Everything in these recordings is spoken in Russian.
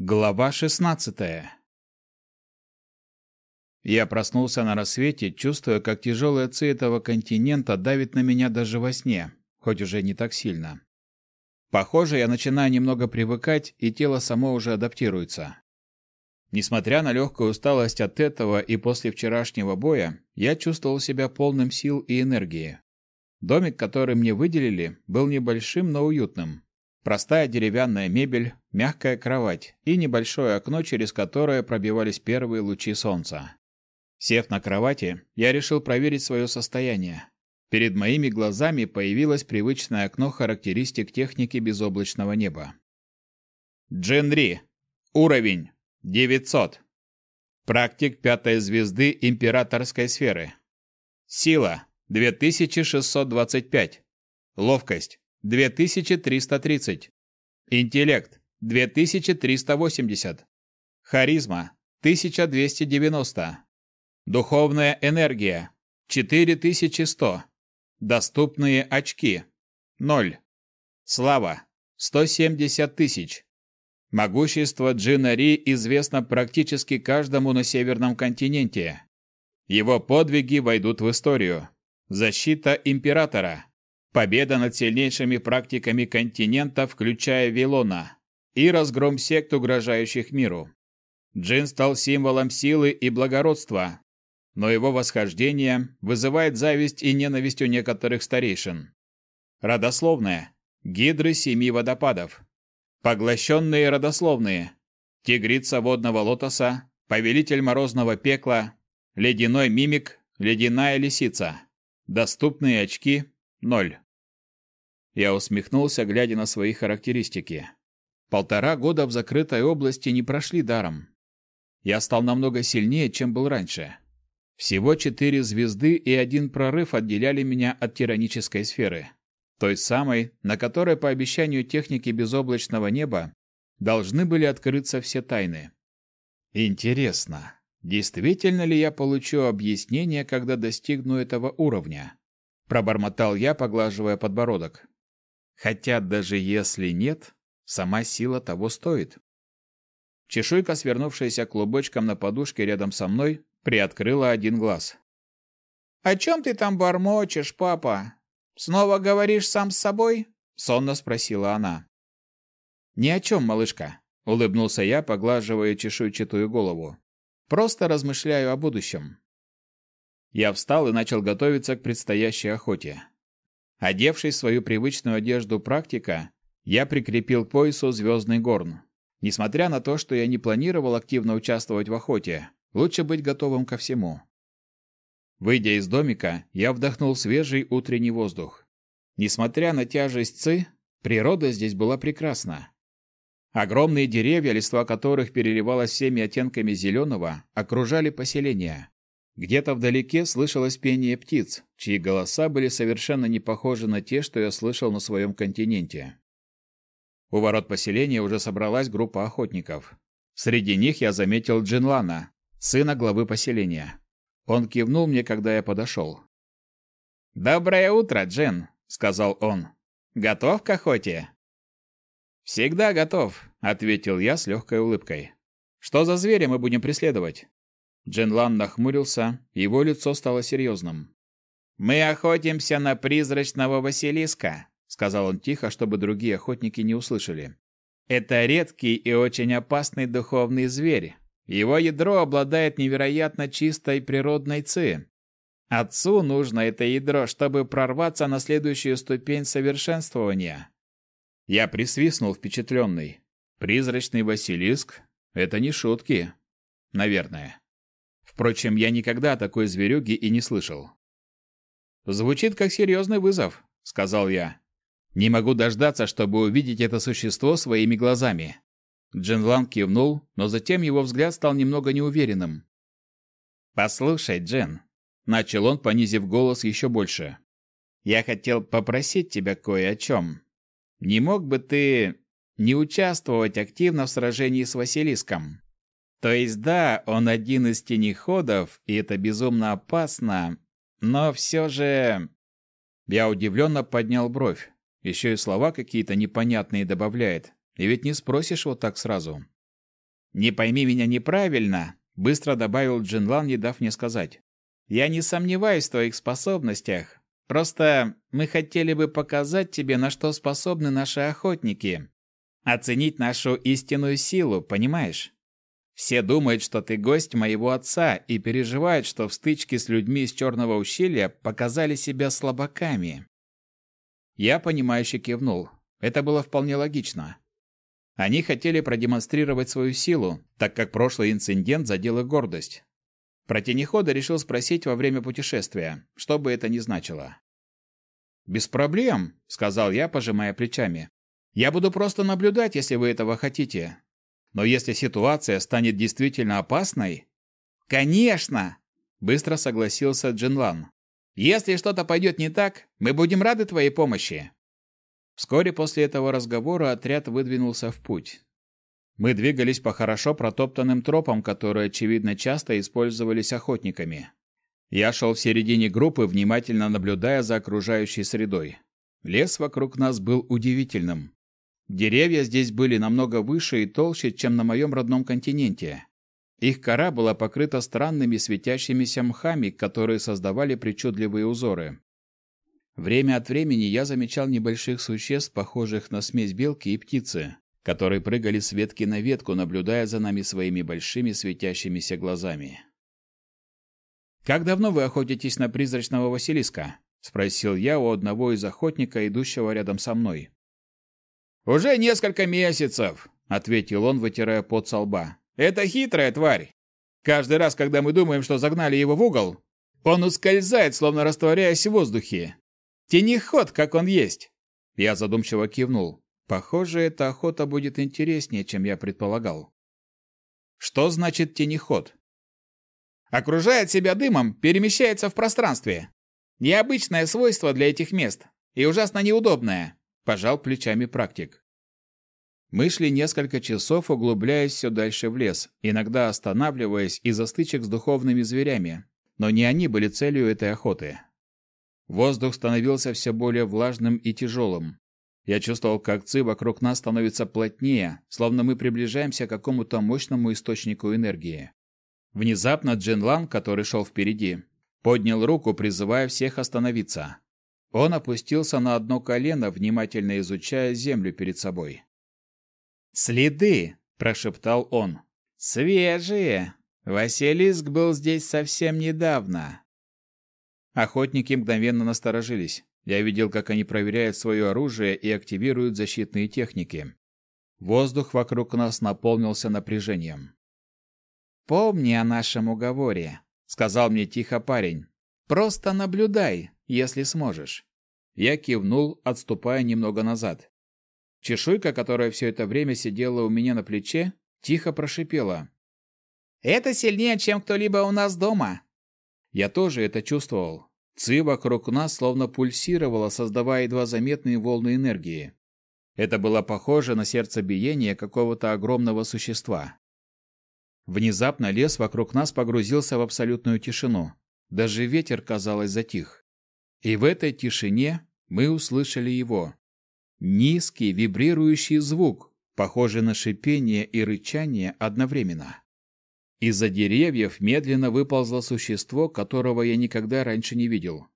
Глава 16 Я проснулся на рассвете, чувствуя, как тяжелая ци этого континента давит на меня даже во сне, хоть уже не так сильно. Похоже, я начинаю немного привыкать, и тело само уже адаптируется. Несмотря на легкую усталость от этого и после вчерашнего боя, я чувствовал себя полным сил и энергии. Домик, который мне выделили, был небольшим, но уютным. Простая деревянная мебель, мягкая кровать и небольшое окно, через которое пробивались первые лучи солнца. Сев на кровати, я решил проверить свое состояние. Перед моими глазами появилось привычное окно характеристик техники безоблачного неба. Дженри. Уровень 900. Практик пятой звезды императорской сферы. Сила 2625. Ловкость 2330. Интеллект 2380. Харизма 1290. Духовная энергия 4100. Доступные очки 0. Слава 170 тысяч. Могущество Джинари известно практически каждому на Северном континенте. Его подвиги войдут в историю. Защита императора. Победа над сильнейшими практиками континента, включая Вилона, и разгром сект, угрожающих миру. Джин стал символом силы и благородства, но его восхождение вызывает зависть и ненависть у некоторых старейшин. Родословная. Гидры семи водопадов. Поглощенные родословные. Тигрица водного лотоса, повелитель морозного пекла, ледяной мимик, ледяная лисица. Доступные очки Ноль. Я усмехнулся, глядя на свои характеристики. Полтора года в закрытой области не прошли даром. Я стал намного сильнее, чем был раньше. Всего четыре звезды и один прорыв отделяли меня от тиранической сферы. Той самой, на которой, по обещанию техники безоблачного неба, должны были открыться все тайны. Интересно, действительно ли я получу объяснение, когда достигну этого уровня? Пробормотал я, поглаживая подбородок. Хотя даже если нет, сама сила того стоит. Чешуйка, свернувшаяся клубочком на подушке рядом со мной, приоткрыла один глаз. «О чем ты там бормочешь, папа? Снова говоришь сам с собой?» — сонно спросила она. «Ни о чем, малышка», — улыбнулся я, поглаживая чешуйчатую голову. «Просто размышляю о будущем. Я встал и начал готовиться к предстоящей охоте. Одевшись в свою привычную одежду практика, я прикрепил к поясу звездный горн. Несмотря на то, что я не планировал активно участвовать в охоте, лучше быть готовым ко всему. Выйдя из домика, я вдохнул свежий утренний воздух. Несмотря на тяжесть ци, природа здесь была прекрасна. Огромные деревья, листва которых переливалась всеми оттенками зеленого, окружали поселение. Где-то вдалеке слышалось пение птиц, чьи голоса были совершенно не похожи на те, что я слышал на своем континенте. У ворот поселения уже собралась группа охотников. Среди них я заметил Джинлана, сына главы поселения. Он кивнул мне, когда я подошел. «Доброе утро, Джин», — сказал он. «Готов к охоте?» «Всегда готов», — ответил я с легкой улыбкой. «Что за зверя мы будем преследовать?» Джинлан нахмурился, его лицо стало серьезным. «Мы охотимся на призрачного Василиска», — сказал он тихо, чтобы другие охотники не услышали. «Это редкий и очень опасный духовный зверь. Его ядро обладает невероятно чистой природной ци. Отцу нужно это ядро, чтобы прорваться на следующую ступень совершенствования». Я присвистнул впечатленный. «Призрачный Василиск — это не шутки. Наверное». Впрочем, я никогда о такой зверюге и не слышал. «Звучит как серьезный вызов», — сказал я. «Не могу дождаться, чтобы увидеть это существо своими глазами». Джинлан кивнул, но затем его взгляд стал немного неуверенным. «Послушай, Джен», — начал он, понизив голос еще больше. «Я хотел попросить тебя кое о чем. Не мог бы ты не участвовать активно в сражении с Василиском?» То есть да, он один из тенеходов, и это безумно опасно, но все же... Я удивленно поднял бровь. Еще и слова какие-то непонятные добавляет. И ведь не спросишь вот так сразу. Не пойми меня неправильно, быстро добавил Джинлан, не дав мне сказать. Я не сомневаюсь в твоих способностях. Просто мы хотели бы показать тебе, на что способны наши охотники. Оценить нашу истинную силу, понимаешь? Все думают, что ты гость моего отца и переживают, что в стычке с людьми из Черного ущелья показали себя слабаками. Я понимающе кивнул. Это было вполне логично. Они хотели продемонстрировать свою силу, так как прошлый инцидент задел их гордость. Про тенехода решил спросить во время путешествия, что бы это ни значило. «Без проблем», — сказал я, пожимая плечами. «Я буду просто наблюдать, если вы этого хотите. Но если ситуация станет действительно опасной...» «Конечно!» — быстро согласился Джинлан. «Если что-то пойдет не так, мы будем рады твоей помощи». Вскоре после этого разговора отряд выдвинулся в путь. Мы двигались по хорошо протоптанным тропам, которые, очевидно, часто использовались охотниками. Я шел в середине группы, внимательно наблюдая за окружающей средой. Лес вокруг нас был удивительным. Деревья здесь были намного выше и толще, чем на моем родном континенте. Их кора была покрыта странными светящимися мхами, которые создавали причудливые узоры. Время от времени я замечал небольших существ, похожих на смесь белки и птицы, которые прыгали с ветки на ветку, наблюдая за нами своими большими светящимися глазами. «Как давно вы охотитесь на призрачного Василиска?» — спросил я у одного из охотника, идущего рядом со мной. «Уже несколько месяцев», — ответил он, вытирая пот со лба. «Это хитрая тварь. Каждый раз, когда мы думаем, что загнали его в угол, он ускользает, словно растворяясь в воздухе. Тенеход, как он есть. Я задумчиво кивнул. Похоже, эта охота будет интереснее, чем я предполагал. Что значит тенеход? Окружает себя дымом, перемещается в пространстве. Необычное свойство для этих мест и ужасно неудобное, пожал плечами практик. Мы шли несколько часов, углубляясь все дальше в лес, иногда останавливаясь из-за стычек с духовными зверями, но не они были целью этой охоты. Воздух становился все более влажным и тяжелым. Я чувствовал, как ци вокруг нас становится плотнее, словно мы приближаемся к какому-то мощному источнику энергии. Внезапно Джин Лан, который шел впереди, поднял руку, призывая всех остановиться. Он опустился на одно колено, внимательно изучая землю перед собой. «Следы!» – прошептал он. «Свежие! Василиск был здесь совсем недавно. Охотники мгновенно насторожились. Я видел, как они проверяют свое оружие и активируют защитные техники. Воздух вокруг нас наполнился напряжением. «Помни о нашем уговоре», — сказал мне тихо парень. «Просто наблюдай, если сможешь». Я кивнул, отступая немного назад. Чешуйка, которая все это время сидела у меня на плече, тихо прошипела. «Это сильнее, чем кто-либо у нас дома». Я тоже это чувствовал. Ци вокруг нас словно пульсировала, создавая едва заметные волны энергии. Это было похоже на сердцебиение какого-то огромного существа. Внезапно лес вокруг нас погрузился в абсолютную тишину. Даже ветер, казалось, затих. И в этой тишине мы услышали его. Низкий вибрирующий звук, похожий на шипение и рычание одновременно. Из-за деревьев медленно выползло существо, которого я никогда раньше не видел.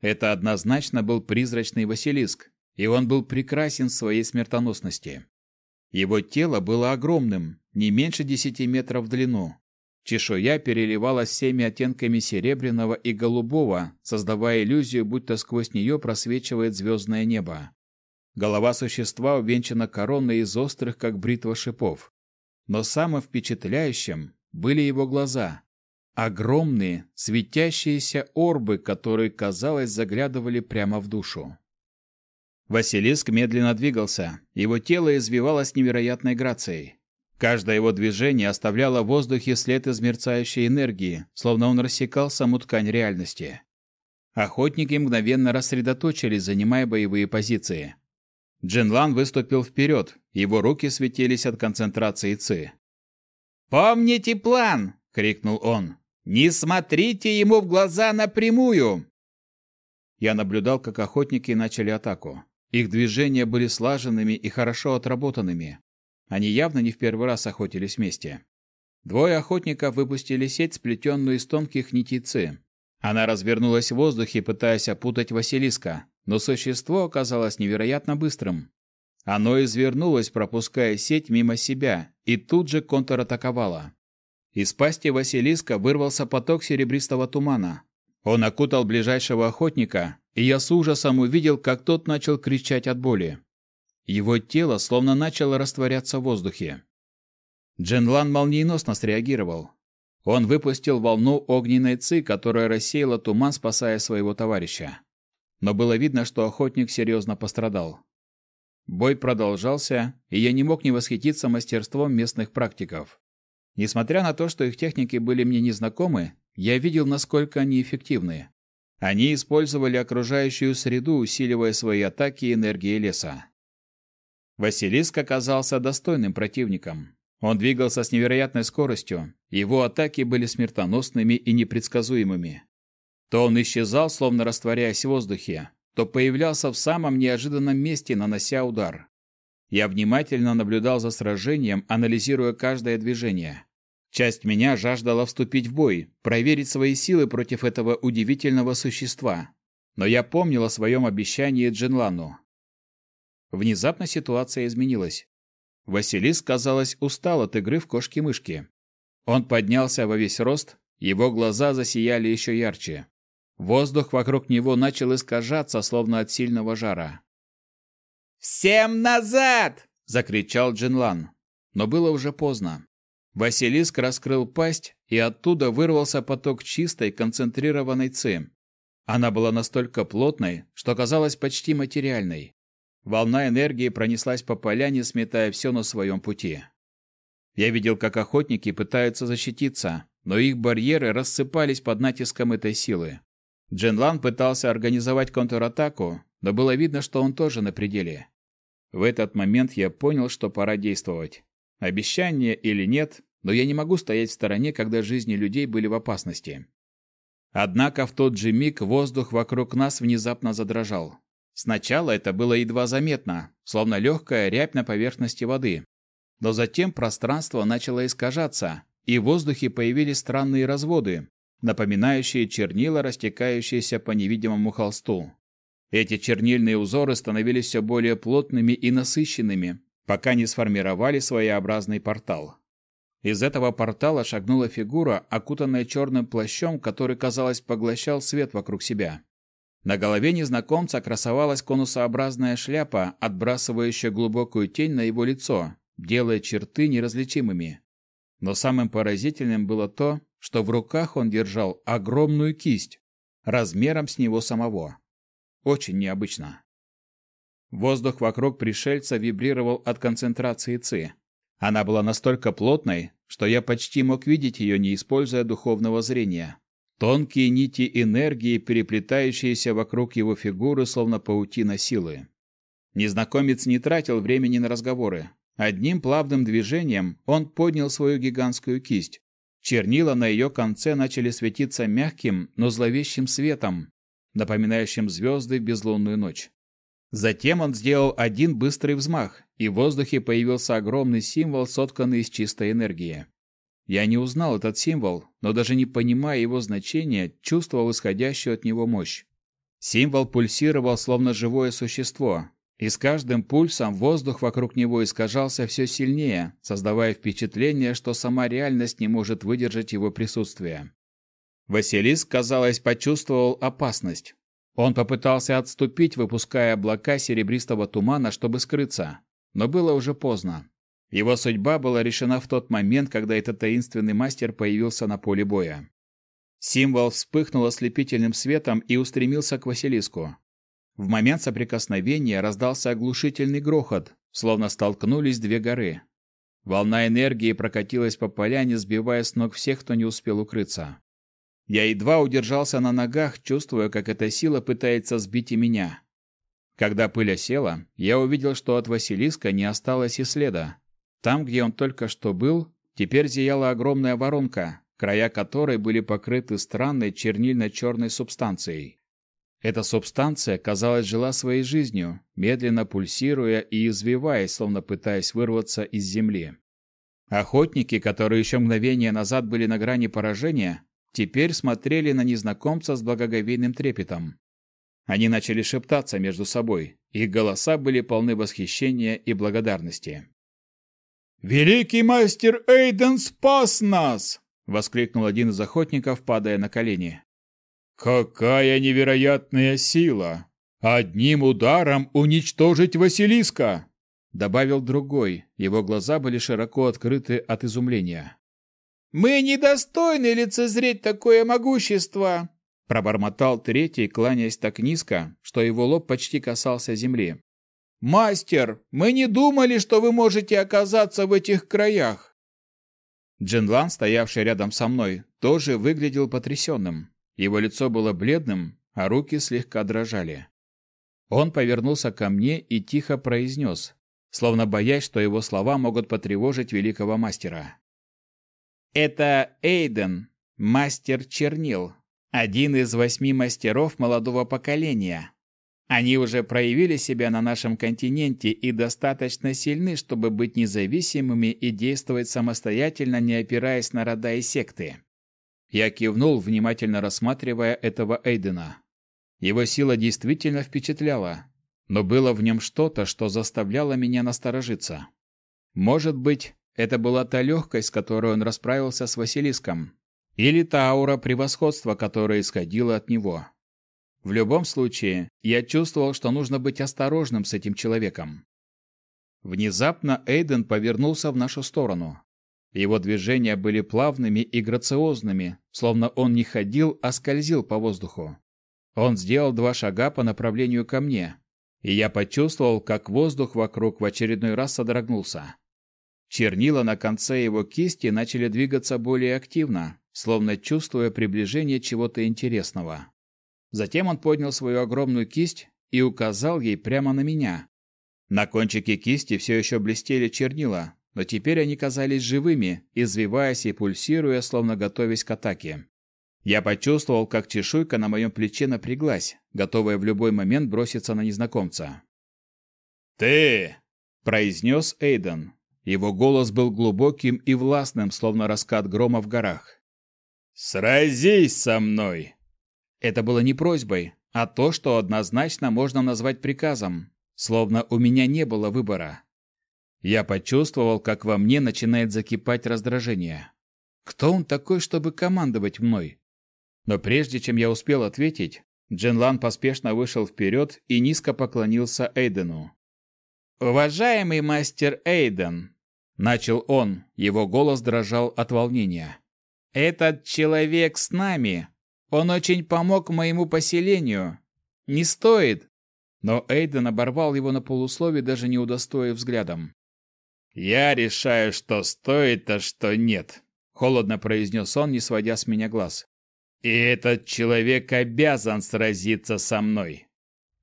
Это однозначно был призрачный Василиск, и он был прекрасен в своей смертоносности. Его тело было огромным, не меньше десяти метров в длину. Чешуя переливалась всеми оттенками серебряного и голубого, создавая иллюзию, будто сквозь нее просвечивает звездное небо. Голова существа увенчана короной из острых, как бритва шипов. Но самым впечатляющим были его глаза. Огромные, светящиеся орбы, которые, казалось, заглядывали прямо в душу. Василиск медленно двигался, его тело извивалось невероятной грацией. Каждое его движение оставляло в воздухе след из мерцающей энергии, словно он рассекал саму ткань реальности. Охотники мгновенно рассредоточились, занимая боевые позиции. Джинлан выступил вперед, его руки светились от концентрации ци. «Помните план!» — крикнул он. «Не смотрите ему в глаза напрямую!» Я наблюдал, как охотники начали атаку. Их движения были слаженными и хорошо отработанными. Они явно не в первый раз охотились вместе. Двое охотников выпустили сеть, сплетенную из тонких нитей ци. Она развернулась в воздухе, пытаясь опутать Василиска, но существо оказалось невероятно быстрым. Оно извернулось, пропуская сеть мимо себя, и тут же контратаковало. Из пасти Василиска вырвался поток серебристого тумана. Он окутал ближайшего охотника, и я с ужасом увидел, как тот начал кричать от боли. Его тело словно начало растворяться в воздухе. Дженлан молниеносно среагировал. Он выпустил волну огненной ци, которая рассеяла туман, спасая своего товарища. Но было видно, что охотник серьезно пострадал. Бой продолжался, и я не мог не восхититься мастерством местных практиков. Несмотря на то, что их техники были мне незнакомы, я видел, насколько они эффективны. Они использовали окружающую среду, усиливая свои атаки энергией леса. Василиск оказался достойным противником. Он двигался с невероятной скоростью, его атаки были смертоносными и непредсказуемыми. То он исчезал, словно растворяясь в воздухе, то появлялся в самом неожиданном месте, нанося удар. Я внимательно наблюдал за сражением, анализируя каждое движение. Часть меня жаждала вступить в бой, проверить свои силы против этого удивительного существа. Но я помнил о своем обещании Джинлану. Внезапно ситуация изменилась. Василис, казалось, устал от игры в кошки-мышки. Он поднялся во весь рост, его глаза засияли еще ярче. Воздух вокруг него начал искажаться, словно от сильного жара. «Всем назад!» — закричал Джинлан. Но было уже поздно. Василиск раскрыл пасть, и оттуда вырвался поток чистой, концентрированной ци. Она была настолько плотной, что казалась почти материальной. Волна энергии пронеслась по поляне, сметая все на своем пути. Я видел, как охотники пытаются защититься, но их барьеры рассыпались под натиском этой силы. Дженлан пытался организовать контратаку, но было видно, что он тоже на пределе. В этот момент я понял, что пора действовать. Обещание или нет, но я не могу стоять в стороне, когда жизни людей были в опасности. Однако в тот же миг воздух вокруг нас внезапно задрожал. Сначала это было едва заметно, словно легкая рябь на поверхности воды. Но затем пространство начало искажаться, и в воздухе появились странные разводы, напоминающие чернила, растекающиеся по невидимому холсту. Эти чернильные узоры становились все более плотными и насыщенными, пока не сформировали своеобразный портал. Из этого портала шагнула фигура, окутанная черным плащом, который, казалось, поглощал свет вокруг себя. На голове незнакомца красовалась конусообразная шляпа, отбрасывающая глубокую тень на его лицо, делая черты неразличимыми. Но самым поразительным было то, что в руках он держал огромную кисть, размером с него самого. Очень необычно. Воздух вокруг пришельца вибрировал от концентрации ци. Она была настолько плотной, что я почти мог видеть ее, не используя духовного зрения. Тонкие нити энергии, переплетающиеся вокруг его фигуры, словно паутина силы. Незнакомец не тратил времени на разговоры. Одним плавным движением он поднял свою гигантскую кисть. Чернила на ее конце начали светиться мягким, но зловещим светом, напоминающим звезды в безлунную ночь. Затем он сделал один быстрый взмах, и в воздухе появился огромный символ, сотканный из чистой энергии. Я не узнал этот символ, но даже не понимая его значения, чувствовал исходящую от него мощь. Символ пульсировал словно живое существо, и с каждым пульсом воздух вокруг него искажался все сильнее, создавая впечатление, что сама реальность не может выдержать его присутствие. Василиск, казалось, почувствовал опасность. Он попытался отступить, выпуская облака серебристого тумана, чтобы скрыться, но было уже поздно. Его судьба была решена в тот момент, когда этот таинственный мастер появился на поле боя. Символ вспыхнул ослепительным светом и устремился к Василиску. В момент соприкосновения раздался оглушительный грохот, словно столкнулись две горы. Волна энергии прокатилась по поляне, сбивая с ног всех, кто не успел укрыться. Я едва удержался на ногах, чувствуя, как эта сила пытается сбить и меня. Когда пыль осела, я увидел, что от Василиска не осталось и следа. Там, где он только что был, теперь зияла огромная воронка, края которой были покрыты странной чернильно-черной субстанцией. Эта субстанция, казалось, жила своей жизнью, медленно пульсируя и извиваясь, словно пытаясь вырваться из земли. Охотники, которые еще мгновение назад были на грани поражения, теперь смотрели на незнакомца с благоговейным трепетом. Они начали шептаться между собой, их голоса были полны восхищения и благодарности. «Великий мастер Эйден спас нас!» — воскликнул один из охотников, падая на колени. «Какая невероятная сила! Одним ударом уничтожить Василиска!» Добавил другой, его глаза были широко открыты от изумления. «Мы недостойны лицезреть такое могущество!» Пробормотал третий, кланяясь так низко, что его лоб почти касался земли. «Мастер, мы не думали, что вы можете оказаться в этих краях!» Джинлан, стоявший рядом со мной, тоже выглядел потрясенным. Его лицо было бледным, а руки слегка дрожали. Он повернулся ко мне и тихо произнес, словно боясь, что его слова могут потревожить великого мастера. «Это Эйден, мастер чернил, один из восьми мастеров молодого поколения. Они уже проявили себя на нашем континенте и достаточно сильны, чтобы быть независимыми и действовать самостоятельно, не опираясь на рода и секты. Я кивнул, внимательно рассматривая этого Эйдена. Его сила действительно впечатляла, но было в нем что-то, что заставляло меня насторожиться. Может быть, это была та легкость, с которой он расправился с Василиском, или та аура превосходства, которая исходила от него. В любом случае, я чувствовал, что нужно быть осторожным с этим человеком. Внезапно Эйден повернулся в нашу сторону. Его движения были плавными и грациозными, словно он не ходил, а скользил по воздуху. Он сделал два шага по направлению ко мне, и я почувствовал, как воздух вокруг в очередной раз содрогнулся. Чернила на конце его кисти начали двигаться более активно, словно чувствуя приближение чего-то интересного. Затем он поднял свою огромную кисть и указал ей прямо на меня. На кончике кисти все еще блестели чернила, но теперь они казались живыми, извиваясь и пульсируя, словно готовясь к атаке. Я почувствовал, как чешуйка на моем плече напряглась, готовая в любой момент броситься на незнакомца. «Ты!» – произнес Эйден. Его голос был глубоким и властным, словно раскат грома в горах. «Сразись со мной!» Это было не просьбой, а то, что однозначно можно назвать приказом, словно у меня не было выбора. Я почувствовал, как во мне начинает закипать раздражение. Кто он такой, чтобы командовать мной? Но прежде чем я успел ответить, Дженлан поспешно вышел вперед и низко поклонился Эйдену. «Уважаемый мастер Эйден!» – начал он, его голос дрожал от волнения. «Этот человек с нами. Он очень помог моему поселению. Не стоит!» Но Эйден оборвал его на полуслове, даже не удостоив взглядом. «Я решаю, что стоит, а что нет», — холодно произнес он, не сводя с меня глаз. «И этот человек обязан сразиться со мной».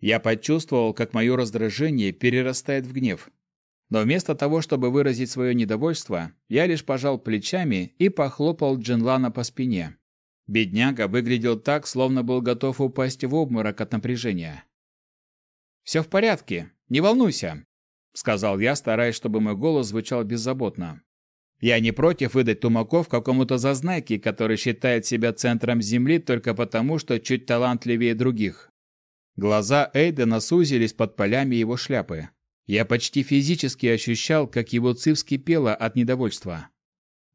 Я почувствовал, как мое раздражение перерастает в гнев. Но вместо того, чтобы выразить свое недовольство, я лишь пожал плечами и похлопал Джинлана по спине. Бедняга выглядел так, словно был готов упасть в обморок от напряжения. «Все в порядке, не волнуйся сказал я, стараясь, чтобы мой голос звучал беззаботно. Я не против выдать Тумаков какому-то зазнайке, который считает себя центром земли только потому, что чуть талантливее других. Глаза Эйдена сузились под полями его шляпы. Я почти физически ощущал, как его ци вскипела от недовольства.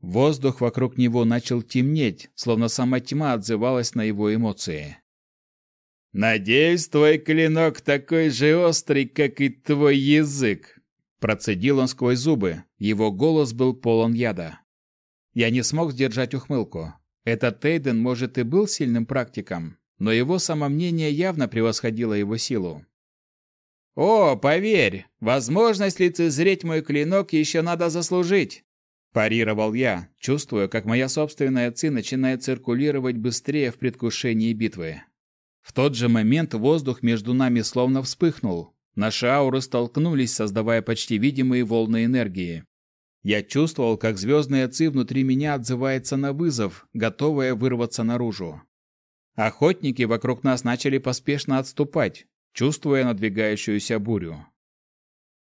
Воздух вокруг него начал темнеть, словно сама тьма отзывалась на его эмоции. «Надеюсь, твой клинок такой же острый, как и твой язык!» Процедил он сквозь зубы. Его голос был полон яда. Я не смог сдержать ухмылку. Этот Тейден, может, и был сильным практиком, но его самомнение явно превосходило его силу. «О, поверь, возможность лицезреть мой клинок еще надо заслужить!» Парировал я, чувствуя, как моя собственная ци начинает циркулировать быстрее в предвкушении битвы. В тот же момент воздух между нами словно вспыхнул. Наши ауры столкнулись, создавая почти видимые волны энергии. Я чувствовал, как звездная ци внутри меня отзывается на вызов, готовая вырваться наружу. Охотники вокруг нас начали поспешно отступать, чувствуя надвигающуюся бурю.